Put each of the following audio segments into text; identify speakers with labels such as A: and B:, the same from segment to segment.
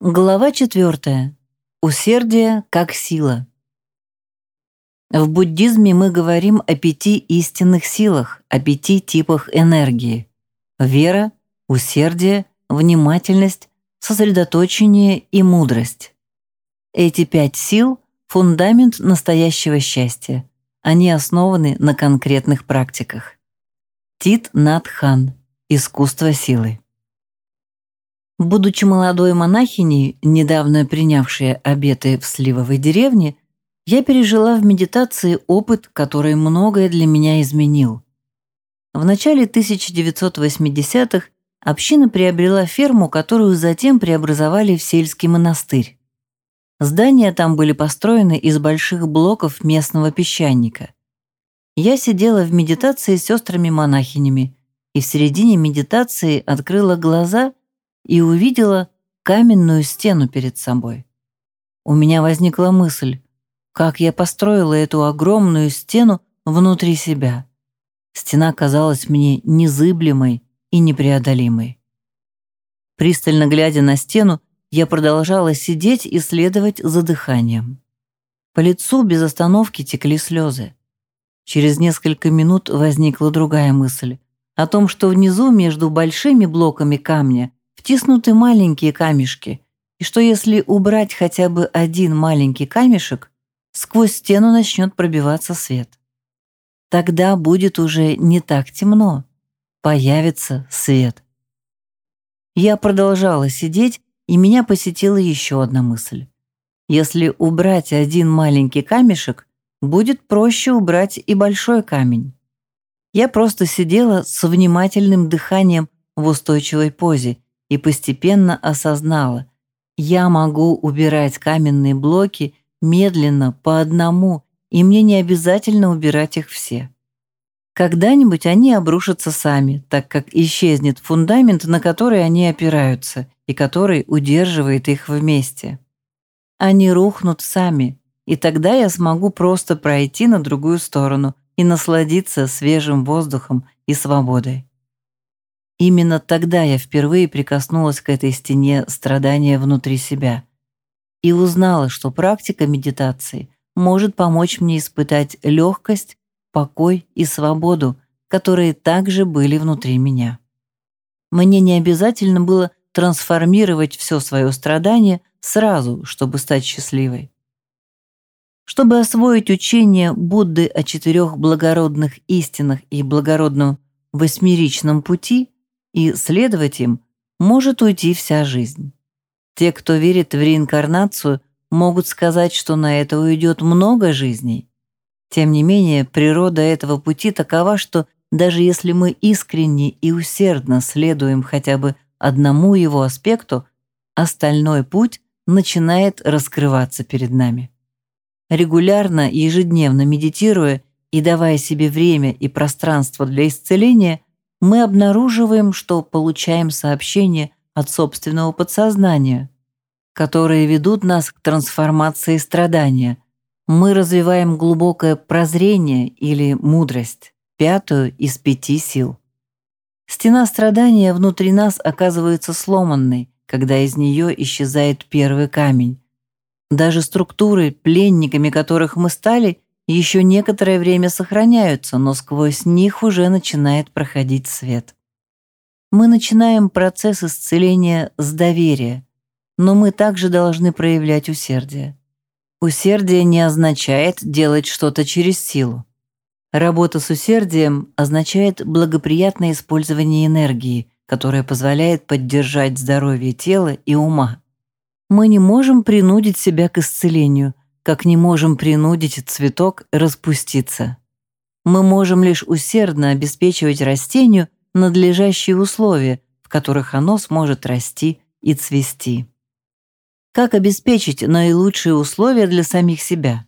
A: Глава четвертая. Усердие как сила. В буддизме мы говорим о пяти истинных силах, о пяти типах энергии. Вера, усердие, внимательность, сосредоточение и мудрость. Эти пять сил – фундамент настоящего счастья. Они основаны на конкретных практиках. Тит Нат Хан. Искусство силы. Будучи молодой монахиней, недавно принявшей обеты в Сливовой деревне, я пережила в медитации опыт, который многое для меня изменил. В начале 1980-х община приобрела ферму, которую затем преобразовали в сельский монастырь. Здания там были построены из больших блоков местного песчаника. Я сидела в медитации с сестрами-монахинями и в середине медитации открыла глаза и увидела каменную стену перед собой. У меня возникла мысль, как я построила эту огромную стену внутри себя. Стена казалась мне незыблемой и непреодолимой. Пристально глядя на стену, я продолжала сидеть и следовать за дыханием. По лицу без остановки текли слезы. Через несколько минут возникла другая мысль о том, что внизу между большими блоками камня втиснуты маленькие камешки, и что если убрать хотя бы один маленький камешек, сквозь стену начнет пробиваться свет. Тогда будет уже не так темно, появится свет. Я продолжала сидеть, и меня посетила еще одна мысль. Если убрать один маленький камешек, будет проще убрать и большой камень. Я просто сидела с внимательным дыханием в устойчивой позе и постепенно осознала, я могу убирать каменные блоки медленно, по одному, и мне не обязательно убирать их все. Когда-нибудь они обрушатся сами, так как исчезнет фундамент, на который они опираются и который удерживает их вместе. Они рухнут сами, и тогда я смогу просто пройти на другую сторону и насладиться свежим воздухом и свободой. Именно тогда я впервые прикоснулась к этой стене страдания внутри себя и узнала, что практика медитации может помочь мне испытать легкость, покой и свободу, которые также были внутри меня. Мне не обязательно было трансформировать все свое страдание сразу, чтобы стать счастливой. Чтобы освоить учение Будды о четырех благородных истинах и благородном восьмеричном пути – и следовать им может уйти вся жизнь. Те, кто верит в реинкарнацию, могут сказать, что на это уйдет много жизней. Тем не менее, природа этого пути такова, что даже если мы искренне и усердно следуем хотя бы одному его аспекту, остальной путь начинает раскрываться перед нами. Регулярно, ежедневно медитируя и давая себе время и пространство для исцеления – мы обнаруживаем, что получаем сообщения от собственного подсознания, которые ведут нас к трансформации страдания. Мы развиваем глубокое прозрение или мудрость, пятую из пяти сил. Стена страдания внутри нас оказывается сломанной, когда из нее исчезает первый камень. Даже структуры, пленниками которых мы стали, еще некоторое время сохраняются, но сквозь них уже начинает проходить свет. Мы начинаем процесс исцеления с доверия, но мы также должны проявлять усердие. Усердие не означает делать что-то через силу. Работа с усердием означает благоприятное использование энергии, которая позволяет поддержать здоровье тела и ума. Мы не можем принудить себя к исцелению, как не можем принудить цветок распуститься. Мы можем лишь усердно обеспечивать растению надлежащие условия, в которых оно сможет расти и цвести. Как обеспечить наилучшие условия для самих себя?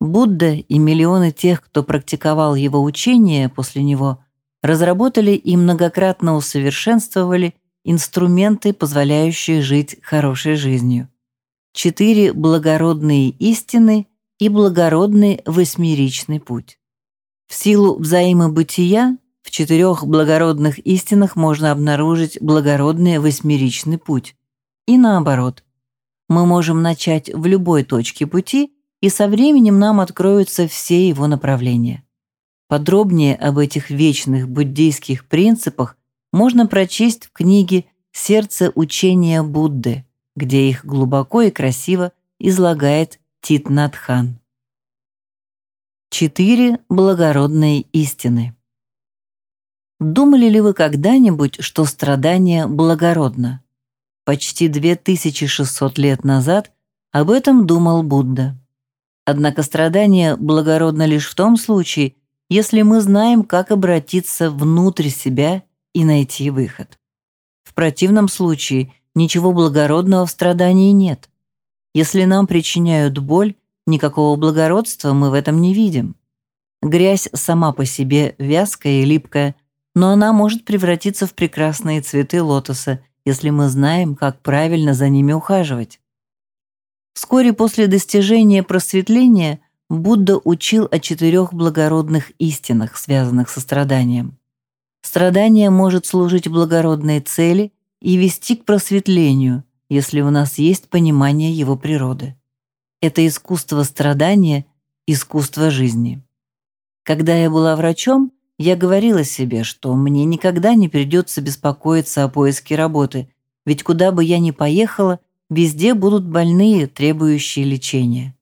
A: Будда и миллионы тех, кто практиковал его учение после него, разработали и многократно усовершенствовали инструменты, позволяющие жить хорошей жизнью четыре благородные истины и благородный восьмеричный путь. В силу взаимобытия в четырех благородных истинах можно обнаружить благородный восьмеричный путь, И наоборот. Мы можем начать в любой точке пути, и со временем нам откроются все его направления. Подробнее об этих вечных буддийских принципах можно прочесть в книге «Сердце учения Будды», где их глубоко и красиво излагает Тит Надхан. Четыре благородные истины. Думали ли вы когда-нибудь, что страдание благородно? Почти 2600 лет назад об этом думал Будда. Однако страдание благородно лишь в том случае, если мы знаем, как обратиться внутрь себя и найти выход. В противном случае ничего благородного в страдании нет. Если нам причиняют боль, никакого благородства мы в этом не видим. Грязь сама по себе вязкая и липкая – но она может превратиться в прекрасные цветы лотоса, если мы знаем, как правильно за ними ухаживать. Вскоре после достижения просветления Будда учил о четырех благородных истинах, связанных со страданием. Страдание может служить благородной цели и вести к просветлению, если у нас есть понимание его природы. Это искусство страдания, искусство жизни. Когда я была врачом, я говорила себе, что мне никогда не придется беспокоиться о поиске работы, ведь куда бы я ни поехала, везде будут больные, требующие лечения.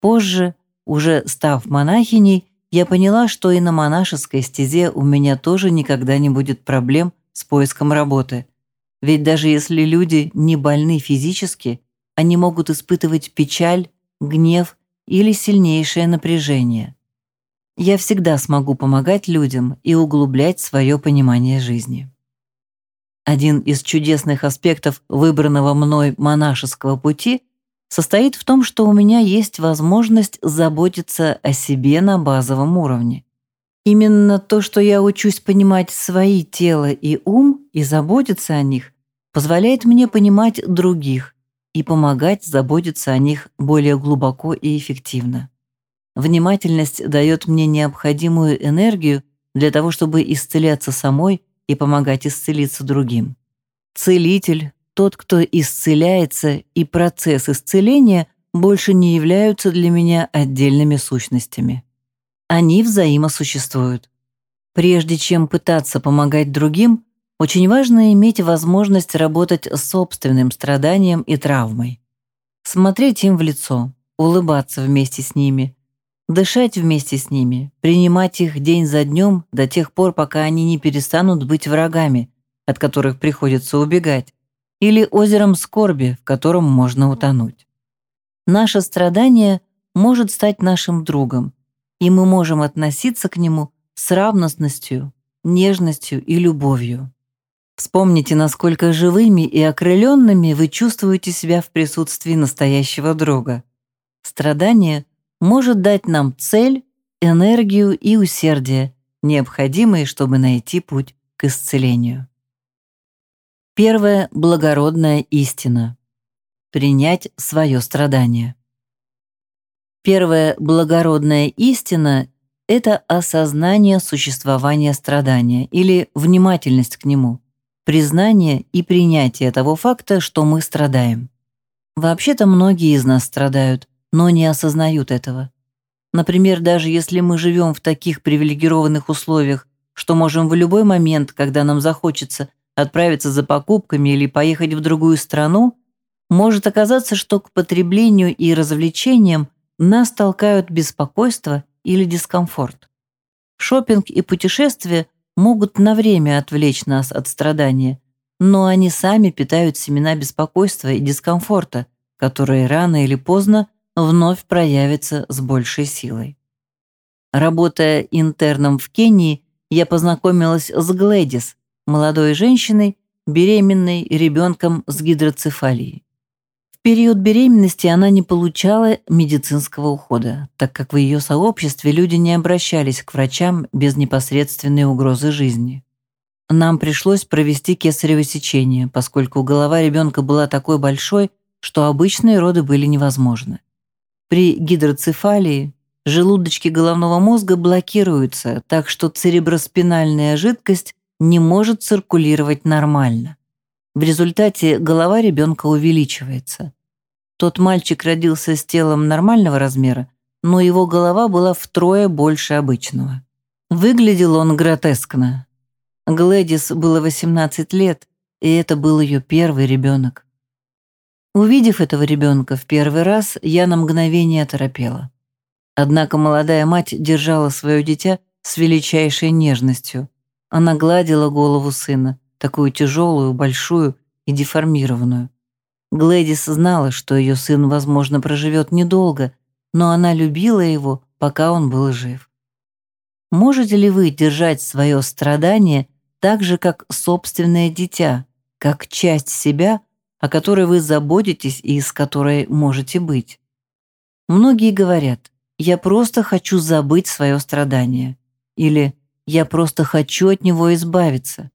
A: Позже, уже став монахиней, я поняла, что и на монашеской стезе у меня тоже никогда не будет проблем с поиском работы. Ведь даже если люди не больны физически, они могут испытывать печаль, гнев или сильнейшее напряжение я всегда смогу помогать людям и углублять свое понимание жизни. Один из чудесных аспектов выбранного мной монашеского пути состоит в том, что у меня есть возможность заботиться о себе на базовом уровне. Именно то, что я учусь понимать свои тело и ум и заботиться о них, позволяет мне понимать других и помогать заботиться о них более глубоко и эффективно. Внимательность дает мне необходимую энергию для того, чтобы исцеляться самой и помогать исцелиться другим. Целитель, тот, кто исцеляется, и процесс исцеления больше не являются для меня отдельными сущностями. Они взаимосуществуют. Прежде чем пытаться помогать другим, очень важно иметь возможность работать с собственным страданием и травмой. Смотреть им в лицо, улыбаться вместе с ними, Дышать вместе с ними, принимать их день за днем до тех пор, пока они не перестанут быть врагами, от которых приходится убегать, или озером скорби, в котором можно утонуть. Наше страдание может стать нашим другом, и мы можем относиться к нему с равностностью, нежностью и любовью. Вспомните, насколько живыми и окрыленными вы чувствуете себя в присутствии настоящего друга. Страдание — может дать нам цель, энергию и усердие, необходимые, чтобы найти путь к исцелению. Первая благородная истина – принять свое страдание. Первая благородная истина – это осознание существования страдания или внимательность к нему, признание и принятие того факта, что мы страдаем. Вообще-то многие из нас страдают, но не осознают этого. Например, даже если мы живем в таких привилегированных условиях, что можем в любой момент, когда нам захочется, отправиться за покупками или поехать в другую страну, может оказаться, что к потреблению и развлечениям нас толкают беспокойство или дискомфорт. Шопинг и путешествия могут на время отвлечь нас от страдания, но они сами питают семена беспокойства и дискомфорта, которые рано или поздно вновь проявится с большей силой. Работая интерном в Кении, я познакомилась с Глэдис, молодой женщиной, беременной ребенком с гидроцефалией. Период беременности она не получала медицинского ухода, так как в ее сообществе люди не обращались к врачам без непосредственной угрозы жизни. Нам пришлось провести кесарево сечение, поскольку голова ребенка была такой большой, что обычные роды были невозможны. При гидроцефалии желудочки головного мозга блокируются, так что цереброспинальная жидкость не может циркулировать нормально. В результате голова ребенка увеличивается. Тот мальчик родился с телом нормального размера, но его голова была втрое больше обычного. Выглядел он гротескно. Глэдис было 18 лет, и это был ее первый ребенок. Увидев этого ребенка в первый раз, я на мгновение оторопела. Однако молодая мать держала свое дитя с величайшей нежностью. Она гладила голову сына, такую тяжелую, большую и деформированную. Глэдис знала, что ее сын, возможно, проживет недолго, но она любила его, пока он был жив. Можете ли вы держать свое страдание так же, как собственное дитя, как часть себя, о которой вы заботитесь и с которой можете быть? Многие говорят, я просто хочу забыть свое страдание. Или я просто хочу от него избавиться.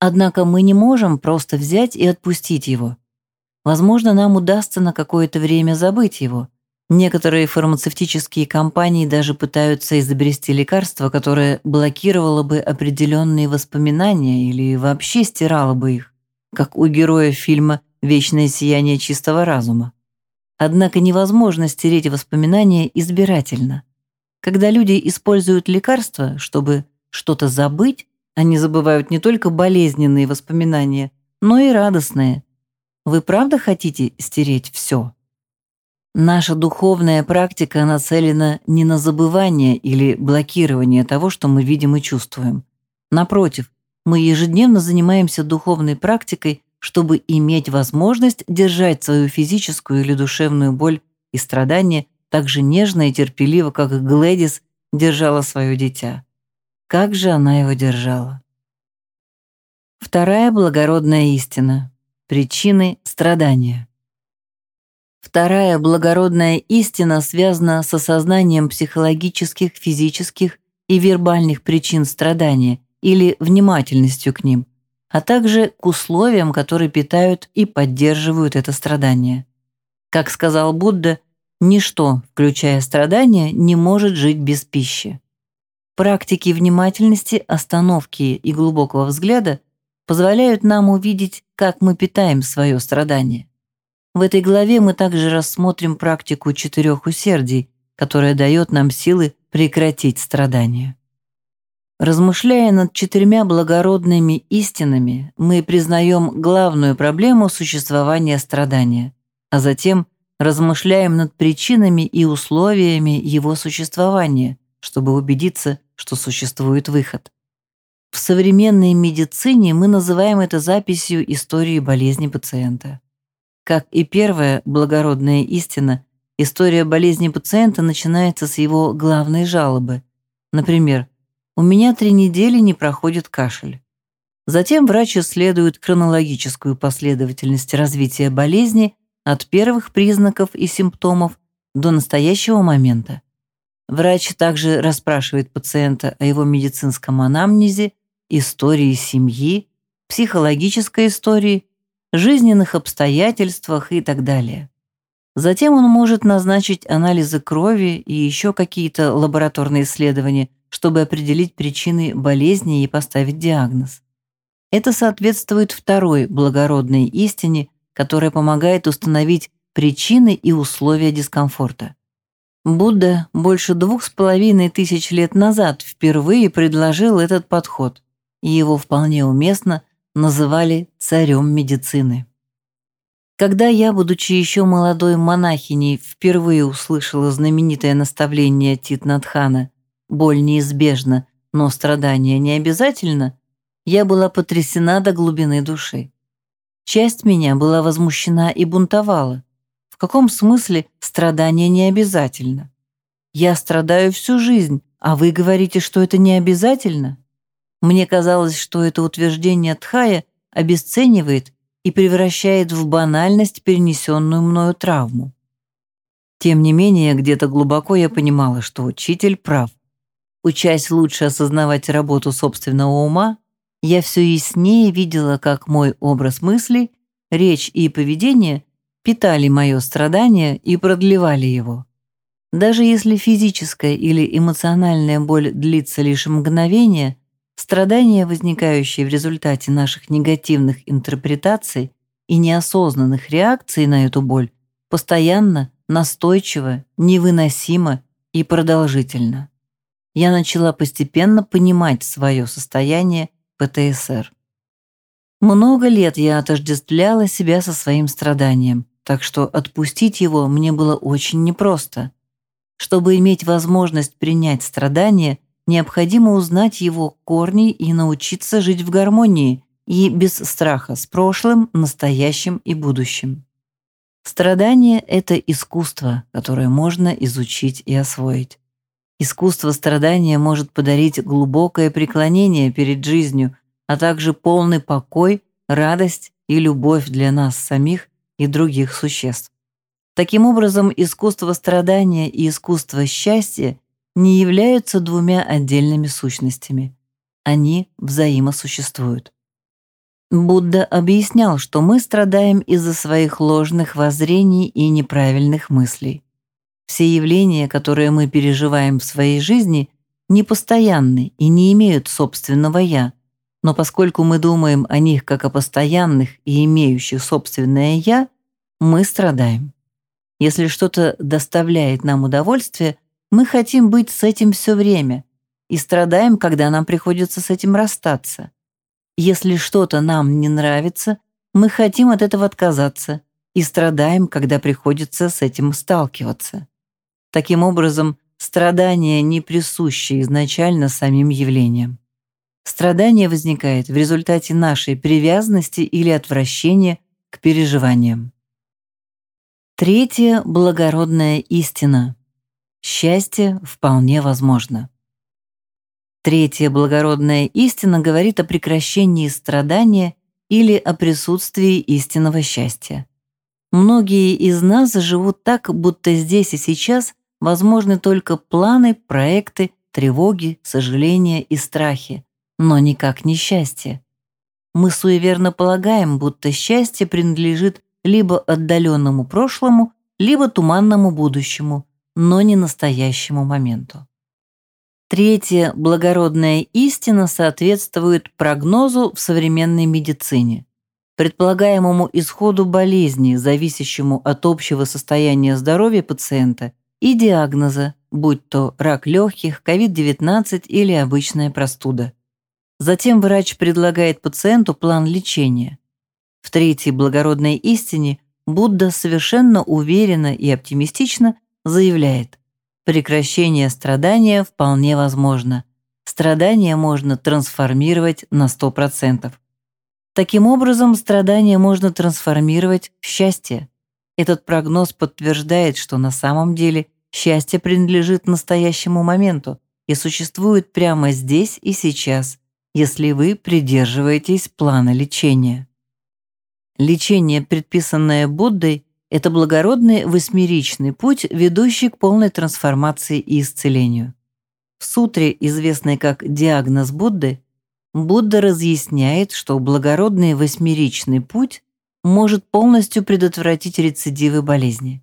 A: Однако мы не можем просто взять и отпустить его. Возможно, нам удастся на какое-то время забыть его. Некоторые фармацевтические компании даже пытаются изобрести лекарство, которое блокировало бы определенные воспоминания или вообще стирало бы их, как у героя фильма «Вечное сияние чистого разума». Однако невозможно стереть воспоминания избирательно. Когда люди используют лекарства, чтобы что-то забыть, они забывают не только болезненные воспоминания, но и радостные. Вы правда хотите стереть все? Наша духовная практика нацелена не на забывание или блокирование того, что мы видим и чувствуем. Напротив, мы ежедневно занимаемся духовной практикой, чтобы иметь возможность держать свою физическую или душевную боль и страдания так же нежно и терпеливо, как Глэдис держала свое дитя. Как же она его держала? Вторая благородная истина. Причины страдания. Вторая благородная истина связана с осознанием психологических, физических и вербальных причин страдания или внимательностью к ним, а также к условиям, которые питают и поддерживают это страдание. Как сказал Будда, ничто, включая страдания, не может жить без пищи. Практики внимательности, остановки и глубокого взгляда позволяют нам увидеть, как мы питаем свое страдание. В этой главе мы также рассмотрим практику четырех усердий, которая дает нам силы прекратить страдания. Размышляя над четырьмя благородными истинами, мы признаем главную проблему существования страдания, а затем размышляем над причинами и условиями его существования, чтобы убедиться, что существует выход. В современной медицине мы называем это записью истории болезни пациента. Как и первая благородная истина, история болезни пациента начинается с его главной жалобы. Например, «У меня три недели не проходит кашель». Затем врач исследует хронологическую последовательность развития болезни от первых признаков и симптомов до настоящего момента. Врач также расспрашивает пациента о его медицинском анамнезе, истории семьи, психологической истории, жизненных обстоятельствах и так далее. Затем он может назначить анализы крови и еще какие-то лабораторные исследования, чтобы определить причины болезни и поставить диагноз. Это соответствует второй благородной истине, которая помогает установить причины и условия дискомфорта. Будда больше двух с половиной тысяч лет назад впервые предложил этот подход, и его вполне уместно называли царем медицины. Когда я, будучи еще молодой монахиней, впервые услышала знаменитое наставление Титнатхана «Боль неизбежна, но страдание не обязательно», я была потрясена до глубины души. Часть меня была возмущена и бунтовала. В каком смысле страдание не обязательно? Я страдаю всю жизнь, а вы говорите, что это не обязательно? Мне казалось, что это утверждение Тхая обесценивает и превращает в банальность перенесенную мною травму. Тем не менее, где-то глубоко я понимала, что учитель прав. Учась лучше осознавать работу собственного ума, я все яснее видела, как мой образ мыслей, речь и поведение питали мое страдание и продлевали его. Даже если физическая или эмоциональная боль длится лишь мгновение, Страдания, возникающие в результате наших негативных интерпретаций и неосознанных реакций на эту боль, постоянно, настойчиво, невыносимо и продолжительно. Я начала постепенно понимать свое состояние ПТСР. Много лет я отождествляла себя со своим страданием, так что отпустить его мне было очень непросто. Чтобы иметь возможность принять страдание, необходимо узнать его корни и научиться жить в гармонии и без страха с прошлым, настоящим и будущим. Страдание – это искусство, которое можно изучить и освоить. Искусство страдания может подарить глубокое преклонение перед жизнью, а также полный покой, радость и любовь для нас самих и других существ. Таким образом, искусство страдания и искусство счастья не являются двумя отдельными сущностями. Они взаимосуществуют. Будда объяснял, что мы страдаем из-за своих ложных воззрений и неправильных мыслей. Все явления, которые мы переживаем в своей жизни, непостоянны и не имеют собственного «я», но поскольку мы думаем о них как о постоянных и имеющих собственное «я», мы страдаем. Если что-то доставляет нам удовольствие, мы хотим быть с этим все время и страдаем, когда нам приходится с этим расстаться. Если что-то нам не нравится, мы хотим от этого отказаться и страдаем, когда приходится с этим сталкиваться. Таким образом, страдание не присуще изначально самим явлениям. Страдание возникает в результате нашей привязанности или отвращения к переживаниям. Третья благородная истина. Счастье вполне возможно. Третья благородная истина говорит о прекращении страдания или о присутствии истинного счастья. Многие из нас живут так, будто здесь и сейчас возможны только планы, проекты, тревоги, сожаления и страхи, но никак не счастье. Мы суеверно полагаем, будто счастье принадлежит либо отдаленному прошлому, либо туманному будущему, но не настоящему моменту. Третья благородная истина соответствует прогнозу в современной медицине, предполагаемому исходу болезни, зависящему от общего состояния здоровья пациента и диагноза, будь то рак легких, COVID-19 или обычная простуда. Затем врач предлагает пациенту план лечения. В третьей благородной истине Будда совершенно уверенно и оптимистично заявляет, прекращение страдания вполне возможно. Страдание можно трансформировать на 100%. Таким образом, страдание можно трансформировать в счастье. Этот прогноз подтверждает, что на самом деле счастье принадлежит настоящему моменту и существует прямо здесь и сейчас, если вы придерживаетесь плана лечения. Лечение, предписанное Буддой, это благородный восьмеричный путь, ведущий к полной трансформации и исцелению. В сутре, известной как «Диагноз Будды», Будда разъясняет, что благородный восьмеричный путь может полностью предотвратить рецидивы болезни.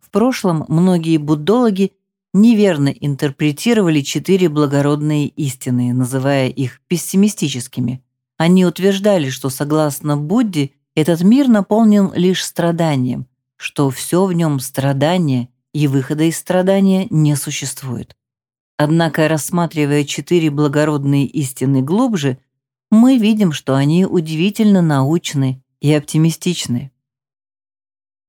A: В прошлом многие буддологи неверно интерпретировали четыре благородные истины, называя их пессимистическими. Они утверждали, что согласно Будде этот мир наполнен лишь страданием, что все в нем страдание и выхода из страдания не существует. Однако, рассматривая четыре благородные истины глубже, мы видим, что они удивительно научны и оптимистичны.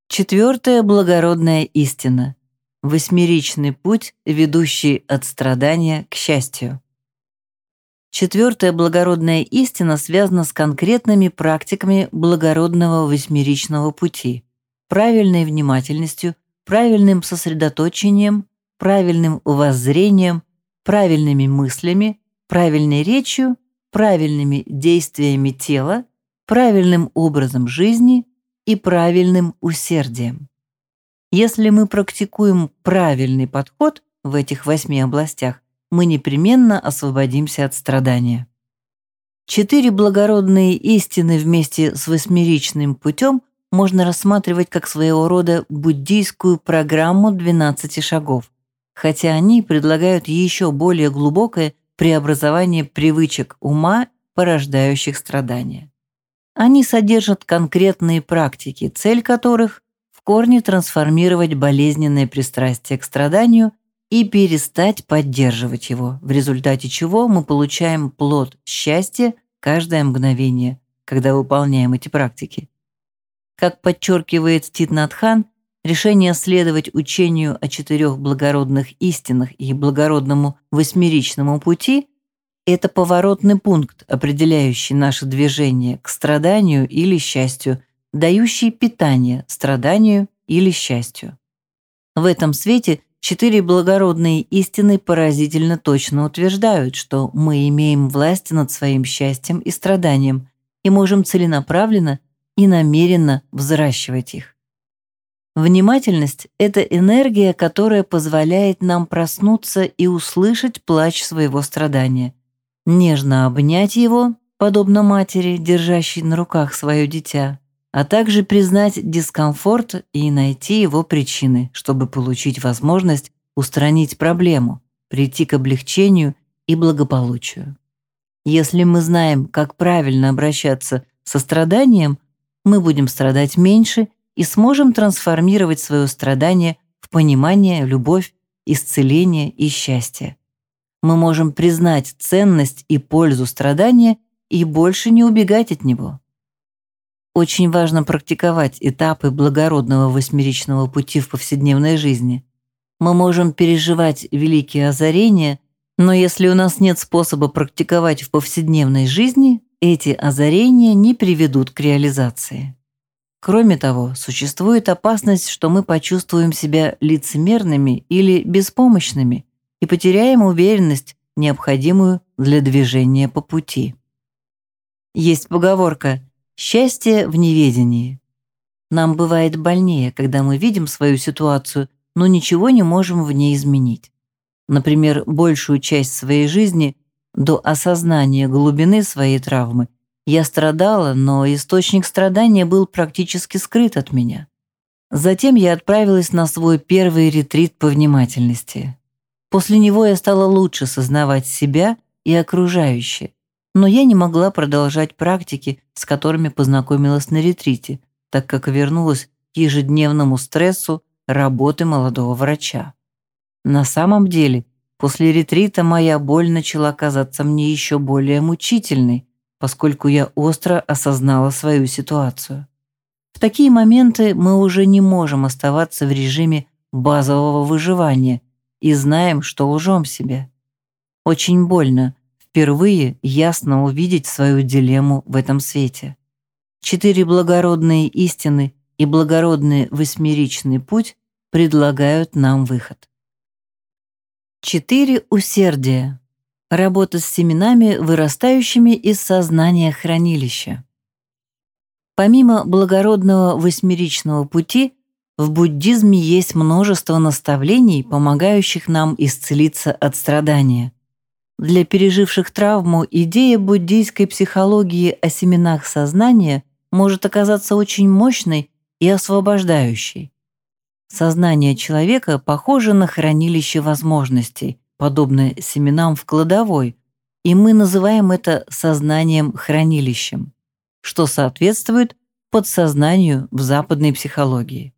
A: Четвертая благородная истина – восьмеричный путь, ведущий от страдания к счастью. Четвертая благородная истина связана с конкретными практиками благородного восьмеричного пути – правильной внимательностью, правильным сосредоточением, правильным воззрением, правильными мыслями, правильной речью, правильными действиями тела, правильным образом жизни и правильным усердием. Если мы практикуем правильный подход в этих восьми областях, мы непременно освободимся от страдания. Четыре благородные истины вместе с восьмеричным путем можно рассматривать как своего рода буддийскую программу 12 шагов, хотя они предлагают еще более глубокое преобразование привычек ума, порождающих страдания. Они содержат конкретные практики, цель которых – в корне трансформировать болезненное пристрастие к страданию и перестать поддерживать его, в результате чего мы получаем плод счастья каждое мгновение, когда выполняем эти практики. Как подчеркивает Титнатхан, решение следовать учению о четырех благородных истинах и благородному восьмеричному пути – это поворотный пункт, определяющий наше движение к страданию или счастью, дающий питание страданию или счастью. В этом свете четыре благородные истины поразительно точно утверждают, что мы имеем власть над своим счастьем и страданием и можем целенаправленно и намеренно взращивать их. Внимательность – это энергия, которая позволяет нам проснуться и услышать плач своего страдания, нежно обнять его, подобно матери, держащей на руках свое дитя, а также признать дискомфорт и найти его причины, чтобы получить возможность устранить проблему, прийти к облегчению и благополучию. Если мы знаем, как правильно обращаться со страданием, мы будем страдать меньше и сможем трансформировать свое страдание в понимание, любовь, исцеление и счастье. Мы можем признать ценность и пользу страдания и больше не убегать от него. Очень важно практиковать этапы благородного восьмеричного пути в повседневной жизни. Мы можем переживать великие озарения, но если у нас нет способа практиковать в повседневной жизни, эти озарения не приведут к реализации. Кроме того, существует опасность, что мы почувствуем себя лицемерными или беспомощными и потеряем уверенность, необходимую для движения по пути. Есть поговорка «счастье в неведении». Нам бывает больнее, когда мы видим свою ситуацию, но ничего не можем в ней изменить. Например, большую часть своей жизни до осознания глубины своей травмы я страдала, но источник страдания был практически скрыт от меня. Затем я отправилась на свой первый ретрит по внимательности. После него я стала лучше сознавать себя и окружающее, но я не могла продолжать практики, с которыми познакомилась на ретрите, так как вернулась к ежедневному стрессу работы молодого врача. На самом деле После ретрита моя боль начала казаться мне еще более мучительной, поскольку я остро осознала свою ситуацию. В такие моменты мы уже не можем оставаться в режиме базового выживания и знаем, что лжем себе. Очень больно впервые ясно увидеть свою дилемму в этом свете. Четыре благородные истины и благородный восьмеричный путь предлагают нам выход. Четыре усердия. Работа с семенами, вырастающими из сознания хранилища. Помимо благородного восьмеричного пути, в буддизме есть множество наставлений, помогающих нам исцелиться от страдания. Для переживших травму идея буддийской психологии о семенах сознания может оказаться очень мощной и освобождающей. Сознание человека похоже на хранилище возможностей, подобное семенам в кладовой, и мы называем это сознанием-хранилищем, что соответствует подсознанию в западной психологии.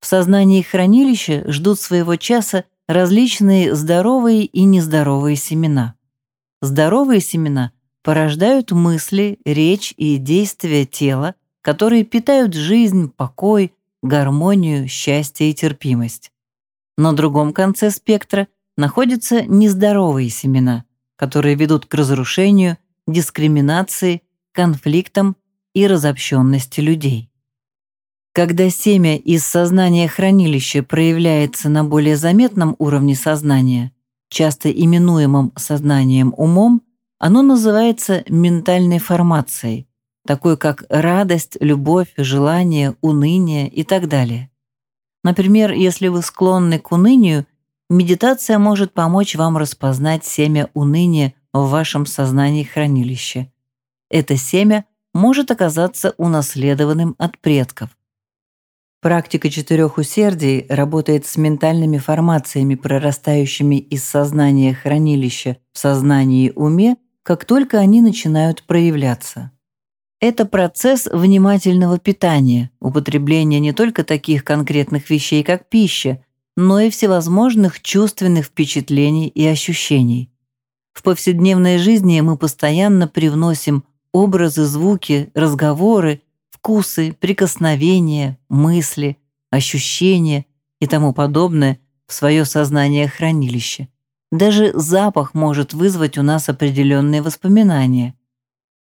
A: В сознании хранилища ждут своего часа различные здоровые и нездоровые семена. Здоровые семена порождают мысли, речь и действия тела, которые питают жизнь, покой, гармонию, счастье и терпимость. На другом конце спектра находятся нездоровые семена, которые ведут к разрушению, дискриминации, конфликтам и разобщенности людей. Когда семя из сознания хранилища проявляется на более заметном уровне сознания, часто именуемом сознанием умом, оно называется ментальной формацией, такой как радость, любовь, желание, уныние и так далее. Например, если вы склонны к унынию, медитация может помочь вам распознать семя уныния в вашем сознании хранилище. Это семя может оказаться унаследованным от предков. Практика четырех усердий работает с ментальными формациями, прорастающими из сознания хранилища в сознании уме, как только они начинают проявляться. Это процесс внимательного питания, употребления не только таких конкретных вещей, как пища, но и всевозможных чувственных впечатлений и ощущений. В повседневной жизни мы постоянно привносим образы, звуки, разговоры вкусы, прикосновения, мысли, ощущения и тому подобное в свое сознание хранилище. Даже запах может вызвать у нас определенные воспоминания.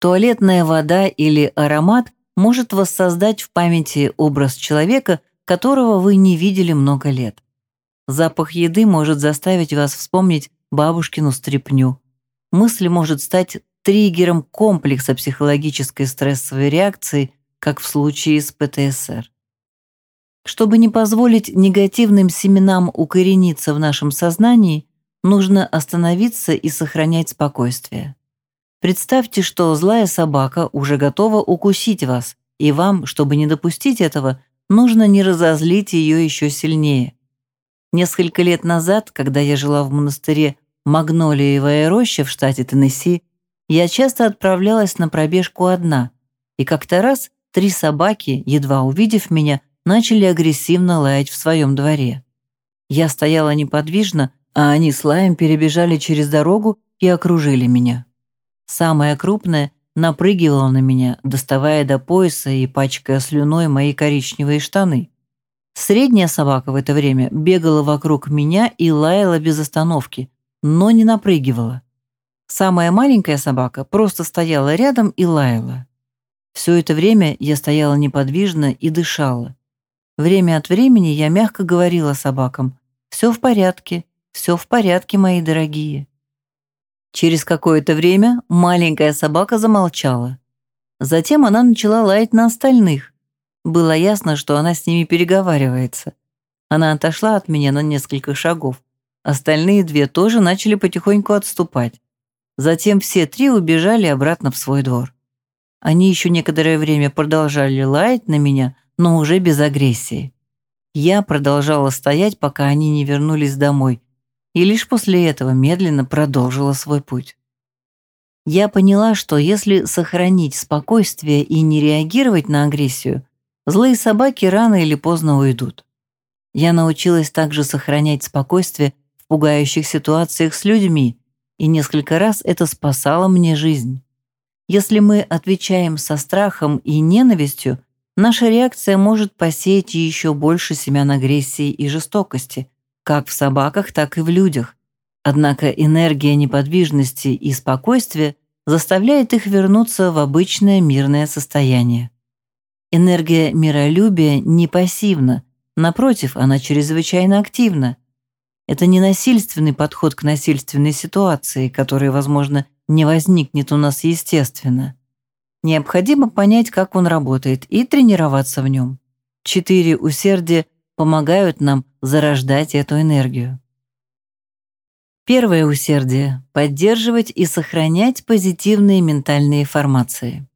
A: Туалетная вода или аромат может воссоздать в памяти образ человека, которого вы не видели много лет. Запах еды может заставить вас вспомнить бабушкину стряпню. Мысль может стать триггером комплекса психологической стрессовой реакции как в случае с ПТСР. Чтобы не позволить негативным семенам укорениться в нашем сознании, нужно остановиться и сохранять спокойствие. Представьте, что злая собака уже готова укусить вас, и вам, чтобы не допустить этого, нужно не разозлить ее еще сильнее. Несколько лет назад, когда я жила в монастыре Магнолиевая роща в штате Теннесси, я часто отправлялась на пробежку одна, и как-то раз Три собаки, едва увидев меня, начали агрессивно лаять в своем дворе. Я стояла неподвижно, а они с лаем перебежали через дорогу и окружили меня. Самая крупная напрыгивала на меня, доставая до пояса и пачкая слюной мои коричневые штаны. Средняя собака в это время бегала вокруг меня и лаяла без остановки, но не напрыгивала. Самая маленькая собака просто стояла рядом и лаяла. Все это время я стояла неподвижно и дышала. Время от времени я мягко говорила собакам «Все в порядке, все в порядке, мои дорогие». Через какое-то время маленькая собака замолчала. Затем она начала лаять на остальных. Было ясно, что она с ними переговаривается. Она отошла от меня на несколько шагов. Остальные две тоже начали потихоньку отступать. Затем все три убежали обратно в свой двор. Они еще некоторое время продолжали лаять на меня, но уже без агрессии. Я продолжала стоять, пока они не вернулись домой, и лишь после этого медленно продолжила свой путь. Я поняла, что если сохранить спокойствие и не реагировать на агрессию, злые собаки рано или поздно уйдут. Я научилась также сохранять спокойствие в пугающих ситуациях с людьми, и несколько раз это спасало мне жизнь. Если мы отвечаем со страхом и ненавистью, наша реакция может посеять еще больше семян агрессии и жестокости, как в собаках, так и в людях. Однако энергия неподвижности и спокойствия заставляет их вернуться в обычное мирное состояние. Энергия миролюбия не пассивна, напротив, она чрезвычайно активна. Это не насильственный подход к насильственной ситуации, который, возможно, не возникнет у нас естественно. Необходимо понять, как он работает, и тренироваться в нем. Четыре усердия помогают нам зарождать эту энергию. Первое усердие – поддерживать и сохранять позитивные ментальные формации.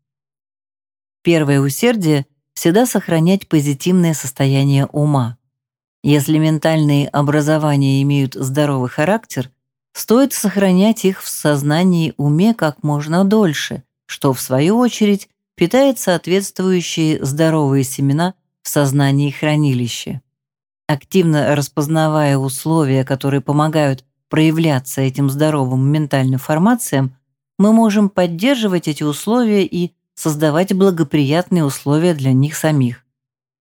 A: Первое усердие – всегда сохранять позитивное состояние ума. Если ментальные образования имеют здоровый характер, стоит сохранять их в сознании уме как можно дольше, что, в свою очередь, питает соответствующие здоровые семена в сознании хранилища. Активно распознавая условия, которые помогают проявляться этим здоровым ментальным формациям, мы можем поддерживать эти условия и создавать благоприятные условия для них самих.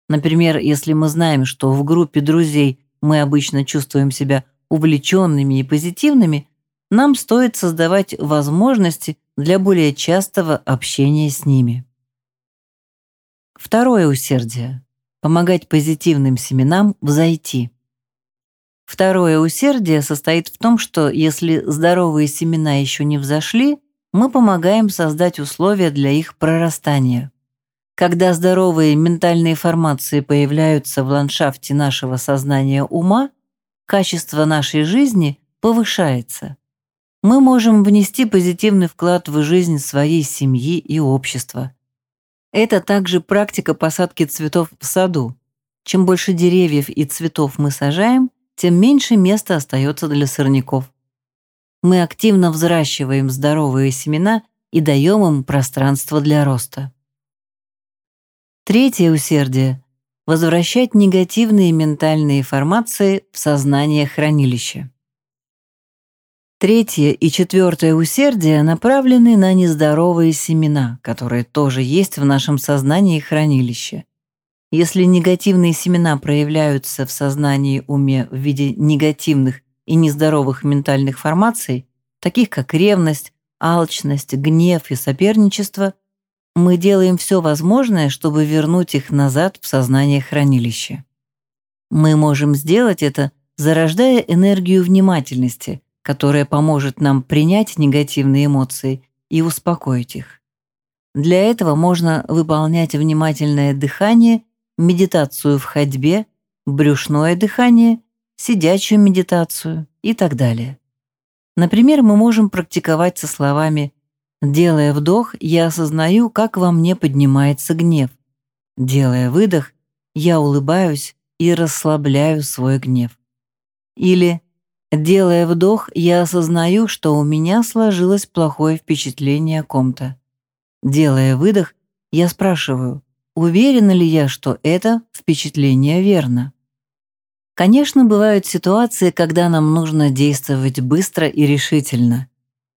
A: Например, если мы знаем, что в группе друзей мы обычно чувствуем себя увлеченными и позитивными, нам стоит создавать возможности для более частого общения с ними. Второе усердие – помогать позитивным семенам взойти. Второе усердие состоит в том, что если здоровые семена еще не взошли, мы помогаем создать условия для их прорастания. Когда здоровые ментальные формации появляются в ландшафте нашего сознания ума – качество нашей жизни повышается. Мы можем внести позитивный вклад в жизнь своей семьи и общества. Это также практика посадки цветов в саду. чем больше деревьев и цветов мы сажаем, тем меньше места остается для сорняков. Мы активно взращиваем здоровые семена и даем им пространство для роста. Третье усердие – возвращать негативные ментальные формации в сознание хранилища. Третье и четвертое усердие направлены на нездоровые семена, которые тоже есть в нашем сознании хранилище. Если негативные семена проявляются в сознании уме в виде негативных и нездоровых ментальных формаций, таких как ревность, алчность, гнев и соперничество, мы делаем все возможное, чтобы вернуть их назад в сознание хранилища. Мы можем сделать это, зарождая энергию внимательности, которая поможет нам принять негативные эмоции и успокоить их. Для этого можно выполнять внимательное дыхание, медитацию в ходьбе, брюшное дыхание, сидячую медитацию и так далее. Например, мы можем практиковать со словами «Делая вдох, я осознаю, как во мне поднимается гнев. Делая выдох, я улыбаюсь и расслабляю свой гнев». Или Делая вдох, я осознаю, что у меня сложилось плохое впечатление о ком-то. Делая выдох, я спрашиваю, уверена ли я, что это впечатление верно. Конечно, бывают ситуации, когда нам нужно действовать быстро и решительно.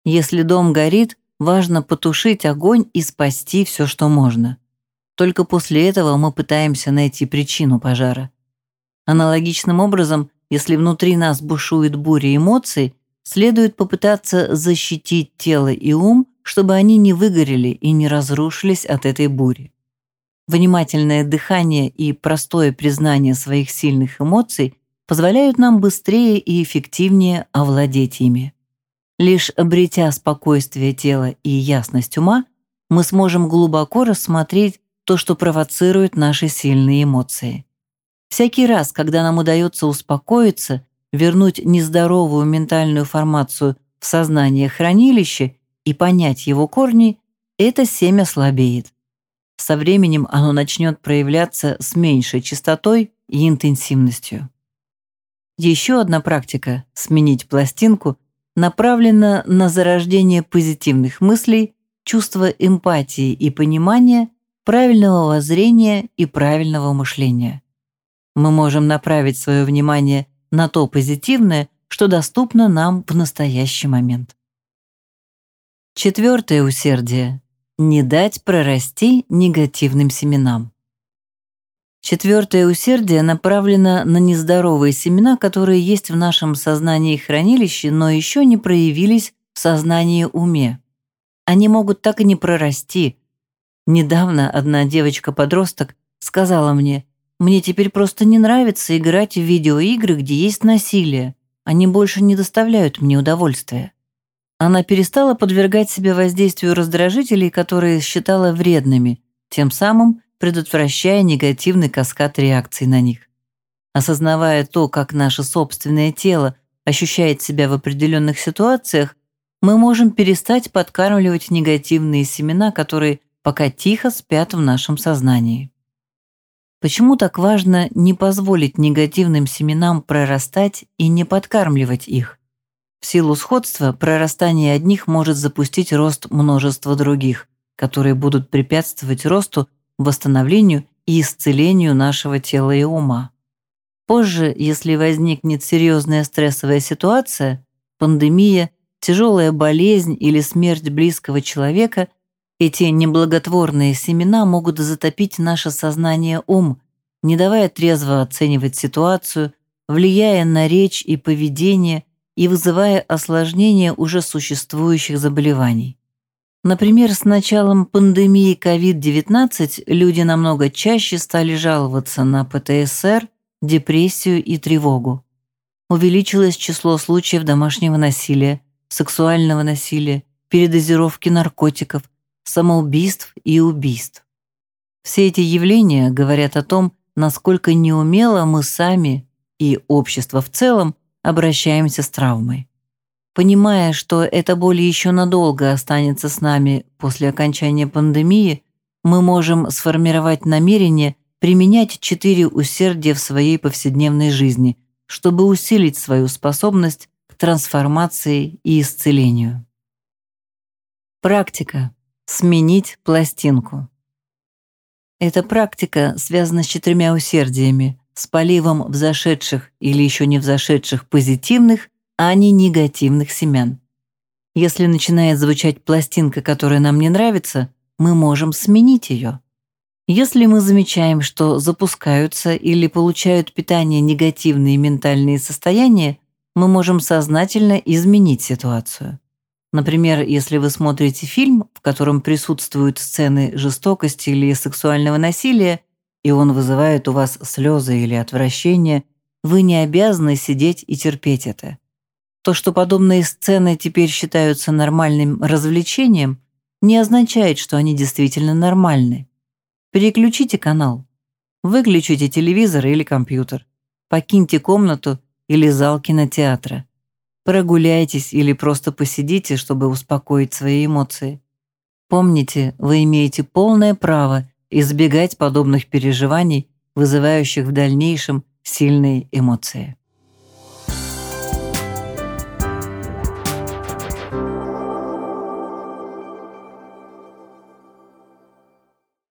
A: Если дом горит, важно потушить огонь и спасти все, что можно. Только после этого мы пытаемся найти причину пожара. Аналогичным образом если внутри нас бушует буря эмоций, следует попытаться защитить тело и ум, чтобы они не выгорели и не разрушились от этой бури. Внимательное дыхание и простое признание своих сильных эмоций позволяют нам быстрее и эффективнее овладеть ими. Лишь обретя спокойствие тела и ясность ума, мы сможем глубоко рассмотреть то, что провоцирует наши сильные эмоции. Всякий раз, когда нам удается успокоиться, вернуть нездоровую ментальную формацию в сознание хранилища и понять его корни, это семя слабеет. Со временем оно начнет проявляться с меньшей частотой и интенсивностью. Еще одна практика – сменить пластинку – направлена на зарождение позитивных мыслей, чувства эмпатии и понимания, правильного воззрения и правильного мышления мы можем направить свое внимание на то позитивное, что доступно нам в настоящий момент. Четвертое усердие – не дать прорасти негативным семенам. Четвертое усердие направлено на нездоровые семена, которые есть в нашем сознании хранилище, но еще не проявились в сознании уме. Они могут так и не прорасти. Недавно одна девочка-подросток сказала мне, мне теперь просто не нравится играть в видеоигры, где есть насилие. Они больше не доставляют мне удовольствия. Она перестала подвергать себя воздействию раздражителей, которые считала вредными, тем самым предотвращая негативный каскад реакций на них. Осознавая то, как наше собственное тело ощущает себя в определенных ситуациях, мы можем перестать подкармливать негативные семена, которые пока тихо спят в нашем сознании. Почему так важно не позволить негативным семенам прорастать и не подкармливать их? В силу сходства прорастание одних может запустить рост множества других, которые будут препятствовать росту, восстановлению и исцелению нашего тела и ума. Позже, если возникнет серьезная стрессовая ситуация, пандемия, тяжелая болезнь или смерть близкого человека, эти неблаготворные семена могут затопить наше сознание ум, не давая трезво оценивать ситуацию, влияя на речь и поведение и вызывая осложнения уже существующих заболеваний. Например, с началом пандемии COVID-19 люди намного чаще стали жаловаться на ПТСР, депрессию и тревогу. Увеличилось число случаев домашнего насилия, сексуального насилия, передозировки наркотиков – самоубийств и убийств. Все эти явления говорят о том, насколько неумело мы сами и общество в целом обращаемся с травмой. Понимая, что эта боль еще надолго останется с нами после окончания пандемии, мы можем сформировать намерение применять четыре усердия в своей повседневной жизни, чтобы усилить свою способность к трансформации и исцелению. Практика. Сменить пластинку. Эта практика связана с четырьмя усердиями, с поливом взошедших или еще не взошедших позитивных, а не негативных семян. Если начинает звучать пластинка, которая нам не нравится, мы можем сменить ее. Если мы замечаем, что запускаются или получают питание негативные ментальные состояния, мы можем сознательно изменить ситуацию. Например, если вы смотрите фильм, в котором присутствуют сцены жестокости или сексуального насилия, и он вызывает у вас слезы или отвращение, вы не обязаны сидеть и терпеть это. То, что подобные сцены теперь считаются нормальным развлечением, не означает, что они действительно нормальны. Переключите канал. Выключите телевизор или компьютер. Покиньте комнату или зал кинотеатра. Прогуляйтесь или просто посидите, чтобы успокоить свои эмоции. Помните, вы имеете полное право избегать подобных переживаний, вызывающих в дальнейшем сильные эмоции.